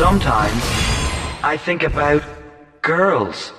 Sometimes I think about girls.